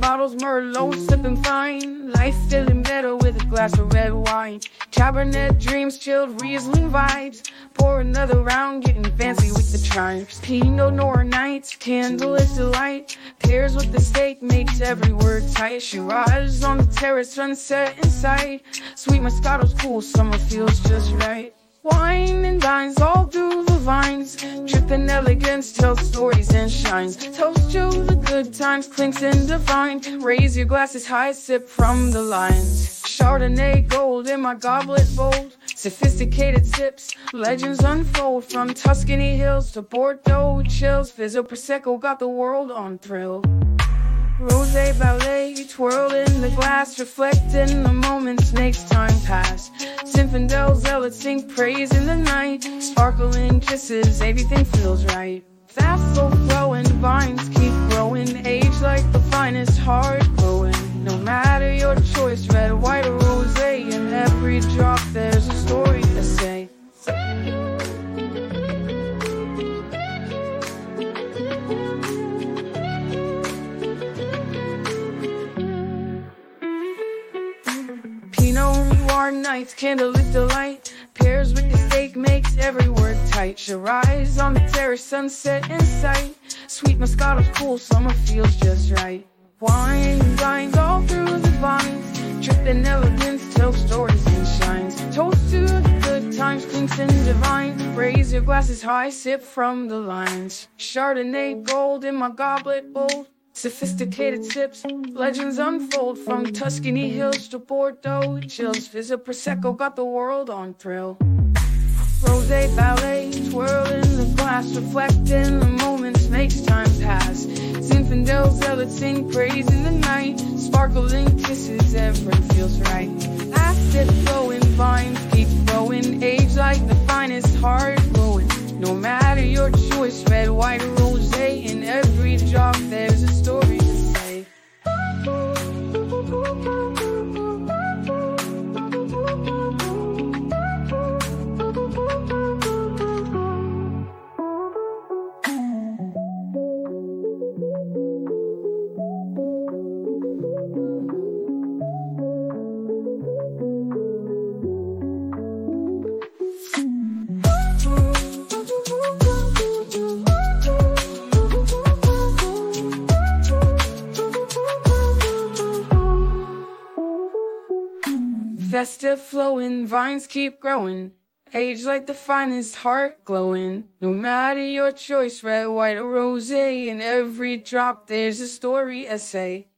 bottles, Merlot, sipping fine. Life feeling better with a glass of red wine. Cabernet dreams, chilled Riesling vibes. Pour another round, getting fancy with the tribes. Pinot Noir nights, candlelit delight. Pairs with the steak makes every word tight. Shiraz on the terrace, sunset in sight. Sweet Moscato's cool, summer feels just right. Wine and dines all through the vines. Dripping elegance, tells stories and shines. Toast to the good times, clinks and divine. Raise your glasses high, sip from the lines. Chardonnay gold in my goblet bold. Sophisticated sips, legends unfold from Tuscany hills to Bordeaux chills. Fizzo Prosecco got the world on thrill. Rose ballet, twirl in the glass, reflecting the moments, makes time pass. Zinfandel zealots sing praise in the night, sparkling kisses, everything feels right. Fast, slow flowing vines keep Pinot Noir nights, candlelit delight. Pairs with the steak makes every word tight. Shiraz on the terrace, sunset in sight. Sweet Moscato's cool, summer feels just right. Wine and dines all through the vines. Dripping elegance, tell stories and shines. Toast to the good times, clinks and divine. Raise your glasses high, sip from the lines. Chardonnay gold in my goblet bold. Sophisticated sips, legends unfold from Tuscany hills to Bordeaux chills. Visit Prosecco got the world on thrill. Rose ballet, twirl in the glass, reflecting the moments, makes time pass. Zinfandel zealots sing praise in the night, sparkling kisses, everything feels right. Acid flowing vines keep growing, age like the finest heart glowing. No matter your choice, red, white, or Festive flowing, vines keep growing. Age like the finest heart glowing. No matter your choice, red, white, or rose, in every drop there's a story essay.